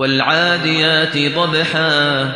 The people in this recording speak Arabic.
وَالْعَادِيَاتِ ضَبْحًا